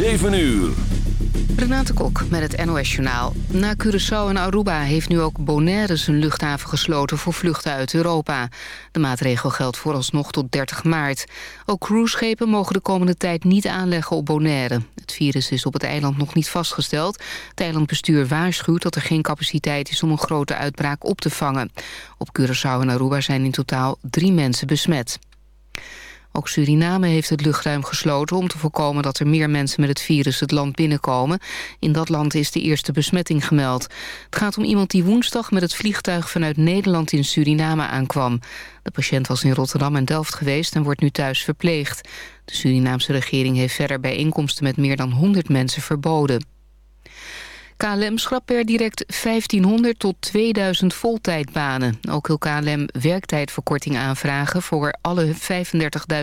7 uur. Renate Kok met het NOS Journaal. Na Curaçao en Aruba heeft nu ook Bonaire zijn luchthaven gesloten voor vluchten uit Europa. De maatregel geldt vooralsnog tot 30 maart. Ook cruiseschepen mogen de komende tijd niet aanleggen op Bonaire. Het virus is op het eiland nog niet vastgesteld. Het eilandbestuur waarschuwt dat er geen capaciteit is om een grote uitbraak op te vangen. Op Curaçao en Aruba zijn in totaal drie mensen besmet. Ook Suriname heeft het luchtruim gesloten om te voorkomen dat er meer mensen met het virus het land binnenkomen. In dat land is de eerste besmetting gemeld. Het gaat om iemand die woensdag met het vliegtuig vanuit Nederland in Suriname aankwam. De patiënt was in Rotterdam en Delft geweest en wordt nu thuis verpleegd. De Surinaamse regering heeft verder bijeenkomsten met meer dan 100 mensen verboden. KLM schrapt per direct 1500 tot 2000 voltijdbanen. Ook wil KLM werktijdverkorting aanvragen voor alle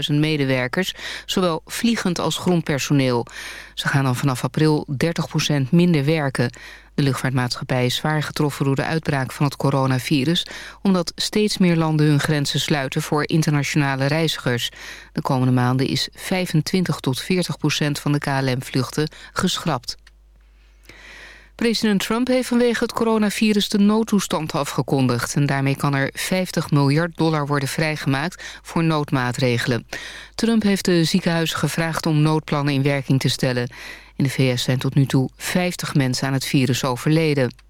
35.000 medewerkers, zowel vliegend als grondpersoneel. Ze gaan dan vanaf april 30% minder werken. De luchtvaartmaatschappij is zwaar getroffen door de uitbraak van het coronavirus... omdat steeds meer landen hun grenzen sluiten voor internationale reizigers. De komende maanden is 25 tot 40 procent van de KLM-vluchten geschrapt. President Trump heeft vanwege het coronavirus de noodtoestand afgekondigd. En daarmee kan er 50 miljard dollar worden vrijgemaakt voor noodmaatregelen. Trump heeft de ziekenhuizen gevraagd om noodplannen in werking te stellen. In de VS zijn tot nu toe 50 mensen aan het virus overleden.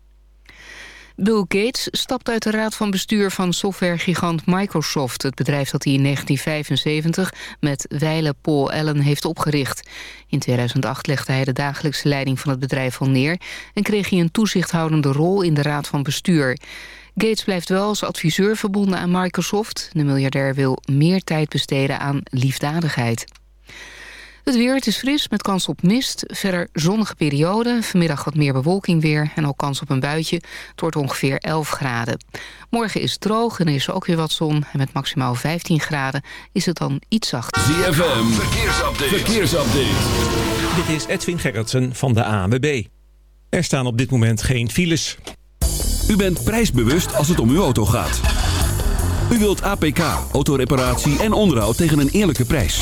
Bill Gates stapt uit de raad van bestuur van softwaregigant Microsoft... het bedrijf dat hij in 1975 met wijle Paul Allen heeft opgericht. In 2008 legde hij de dagelijkse leiding van het bedrijf al neer... en kreeg hij een toezichthoudende rol in de raad van bestuur. Gates blijft wel als adviseur verbonden aan Microsoft. De miljardair wil meer tijd besteden aan liefdadigheid. Het weer, het is fris met kans op mist. Verder zonnige periode. Vanmiddag wat meer bewolking weer. En ook kans op een buitje. Het wordt ongeveer 11 graden. Morgen is het droog en er is ook weer wat zon. En met maximaal 15 graden is het dan iets zachter. ZFM, verkeersupdate. verkeersupdate. Dit is Edwin Gerritsen van de ANWB. Er staan op dit moment geen files. U bent prijsbewust als het om uw auto gaat. U wilt APK, autoreparatie en onderhoud tegen een eerlijke prijs.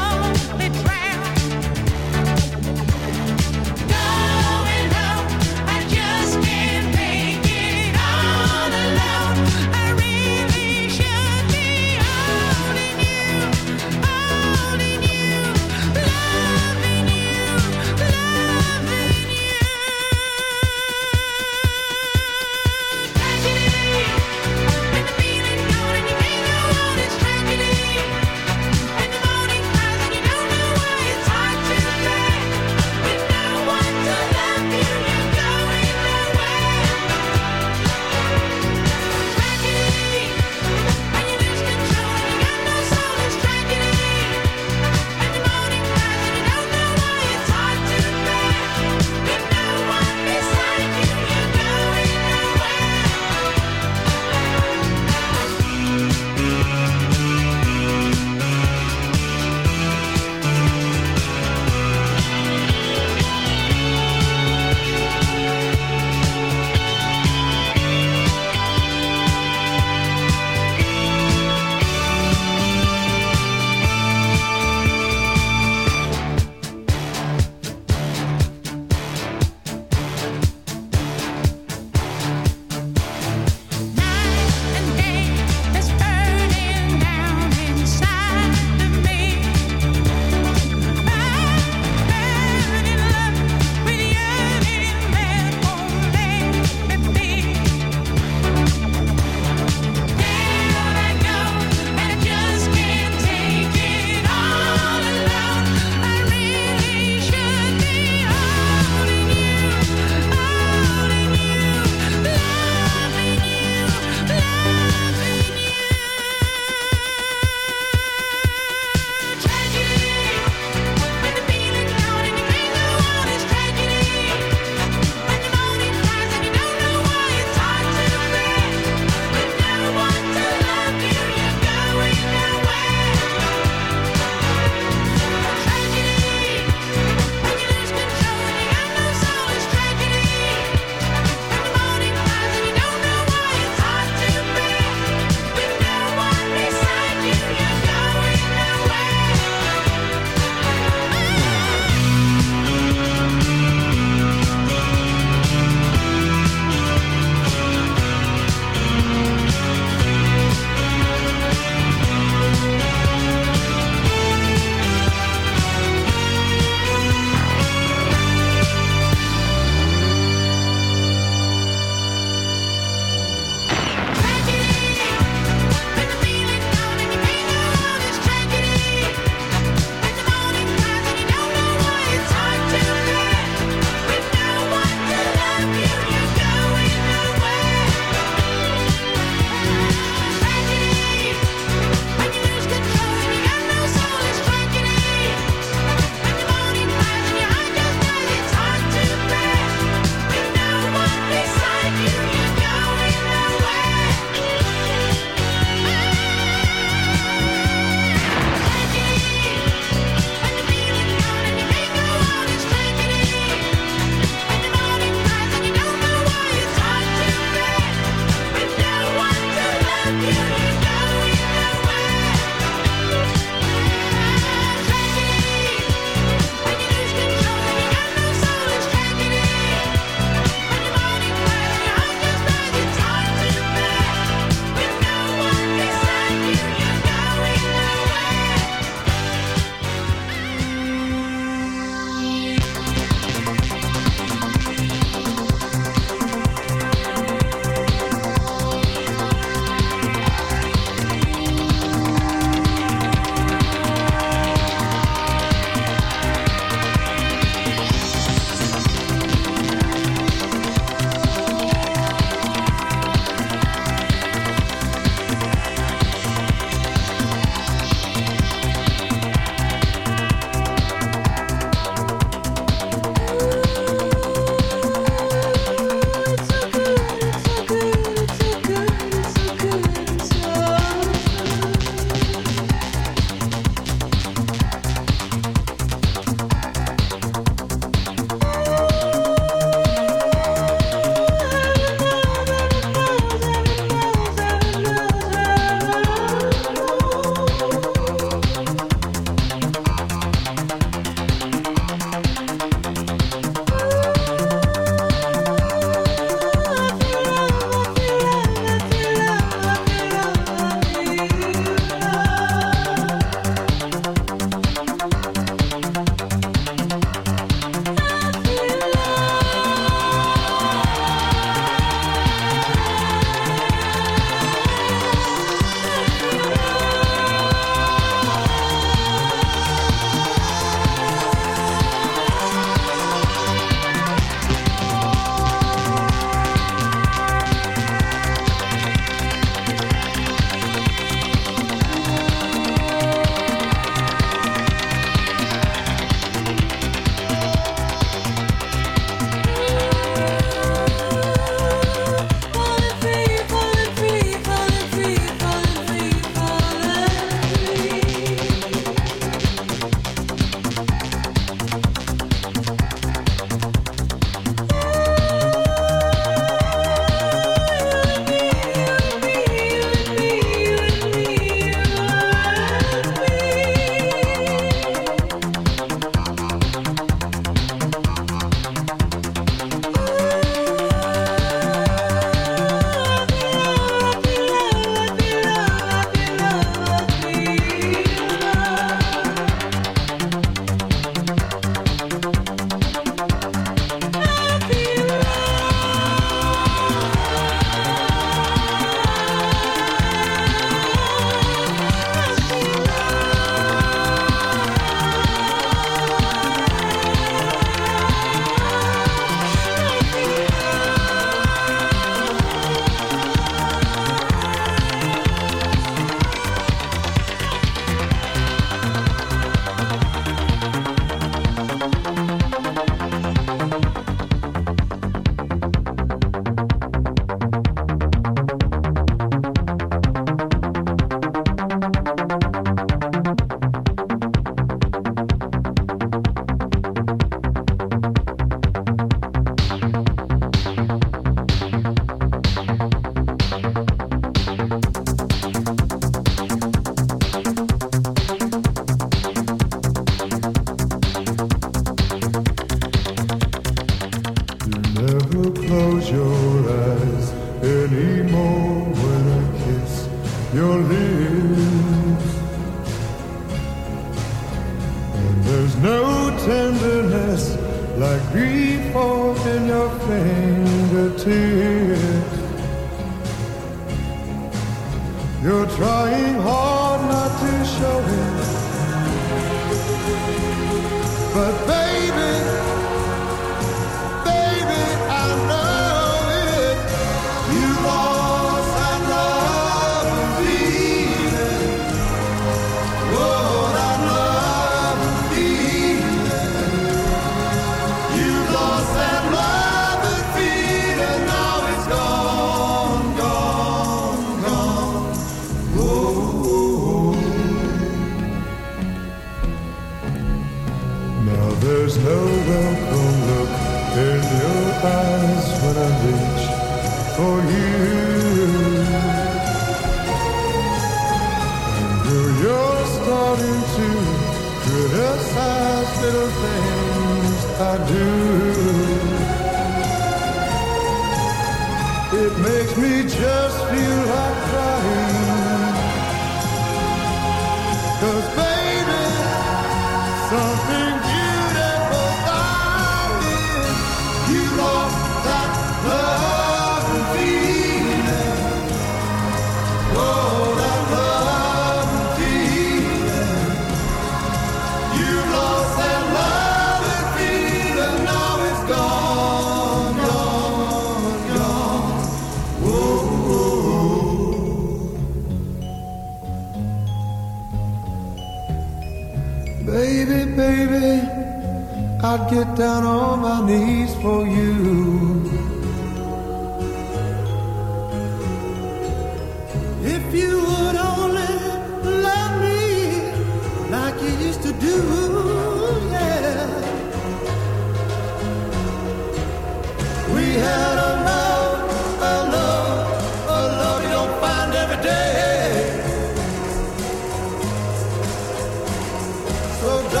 so dark.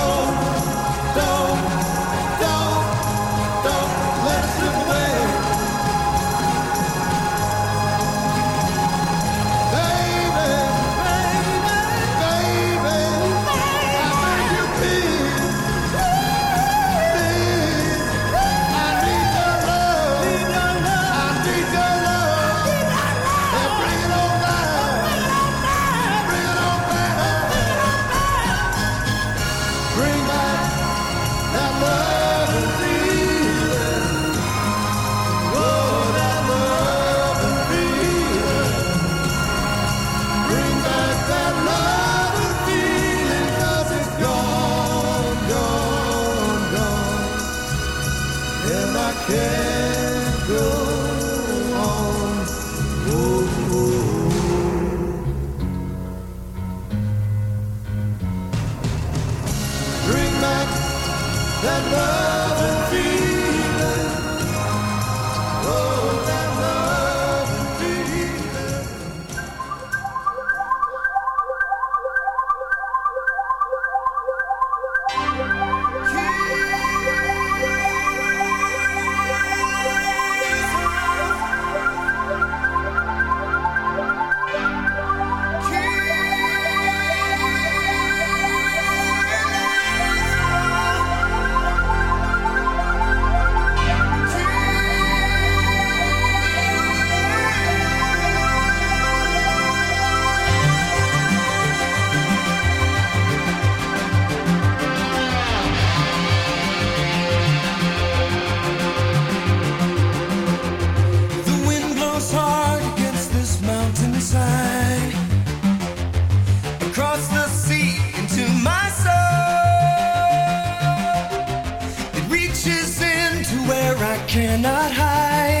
Cannot hide,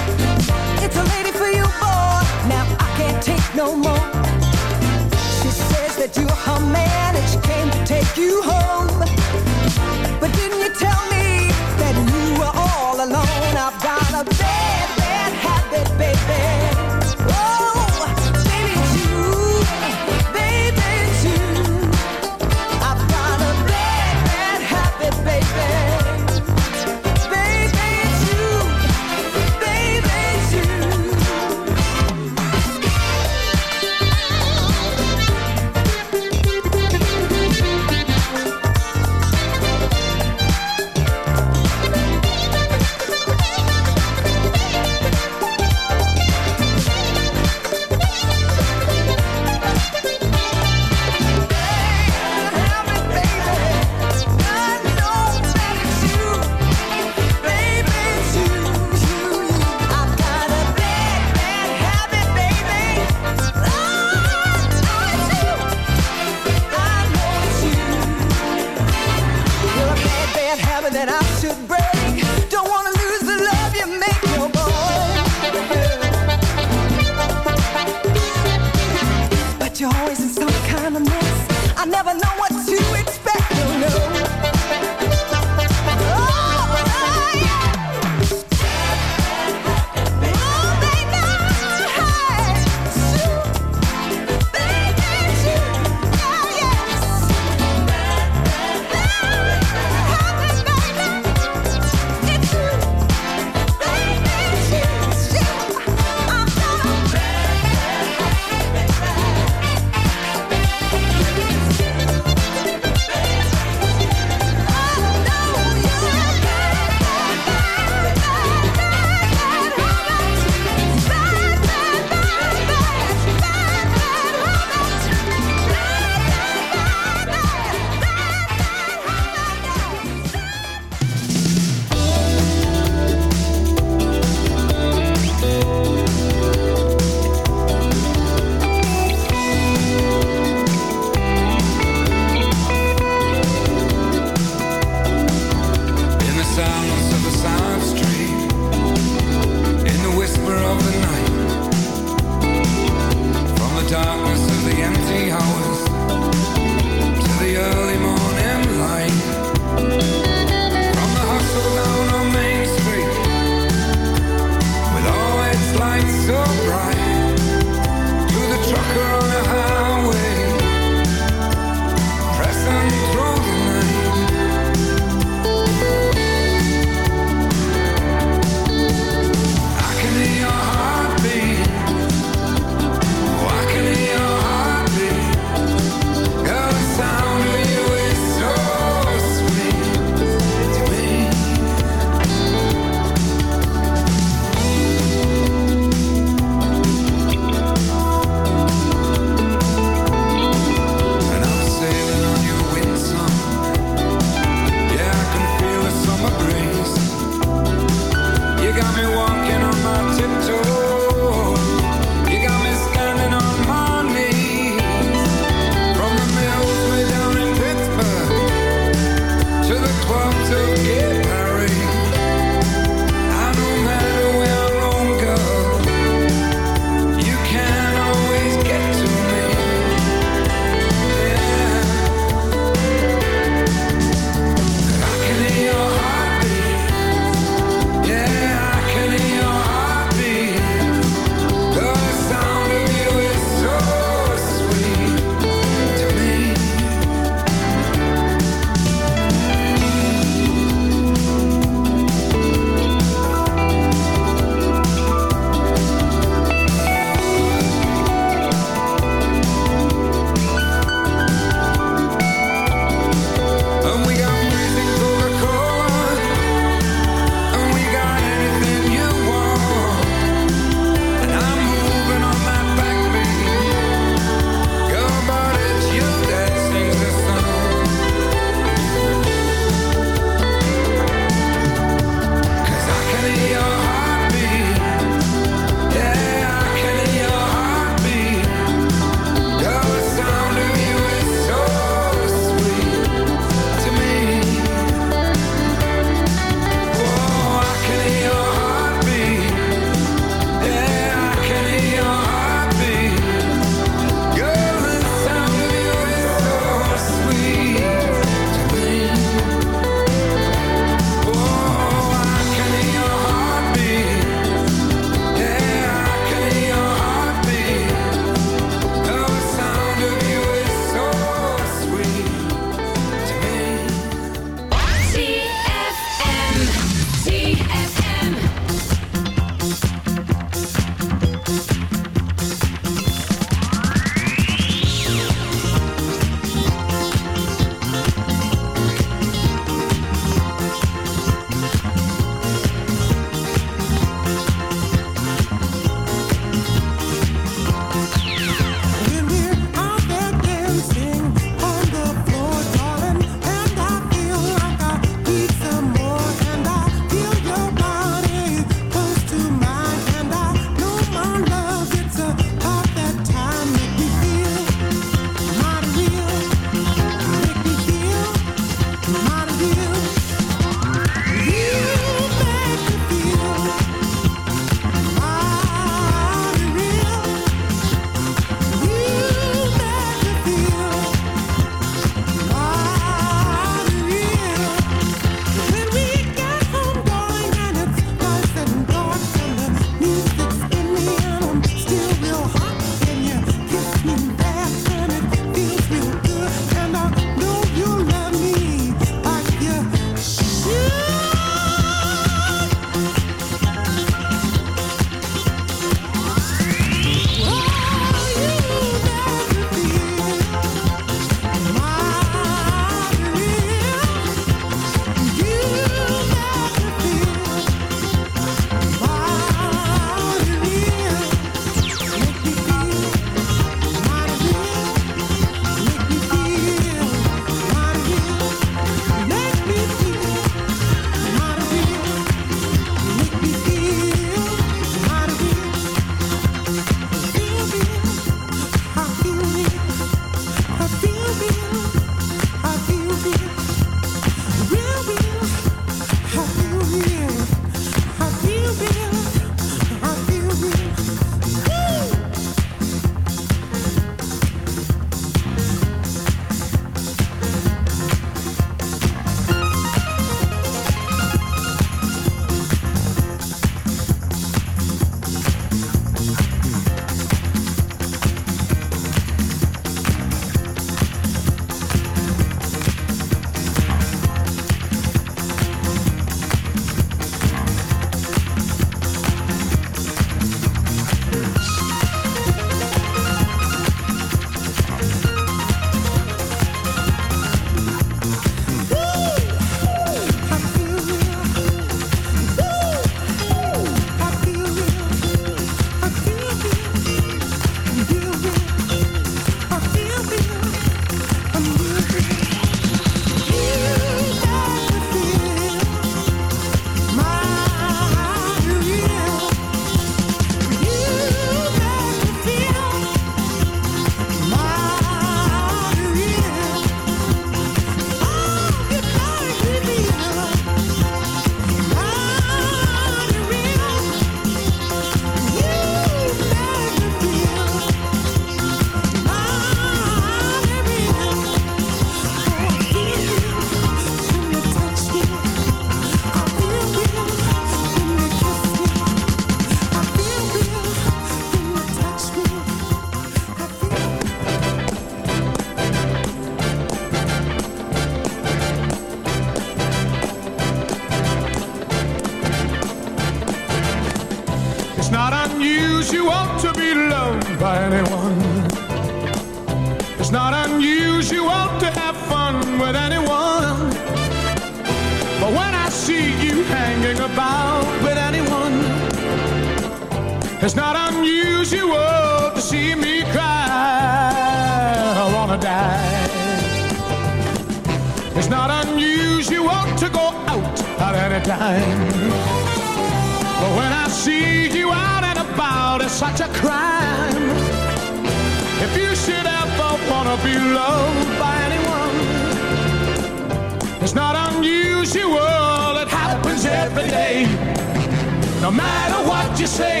say.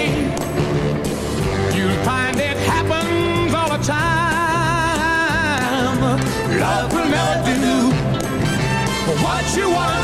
You'll find it happens all the time. Love will never do what you want.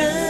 time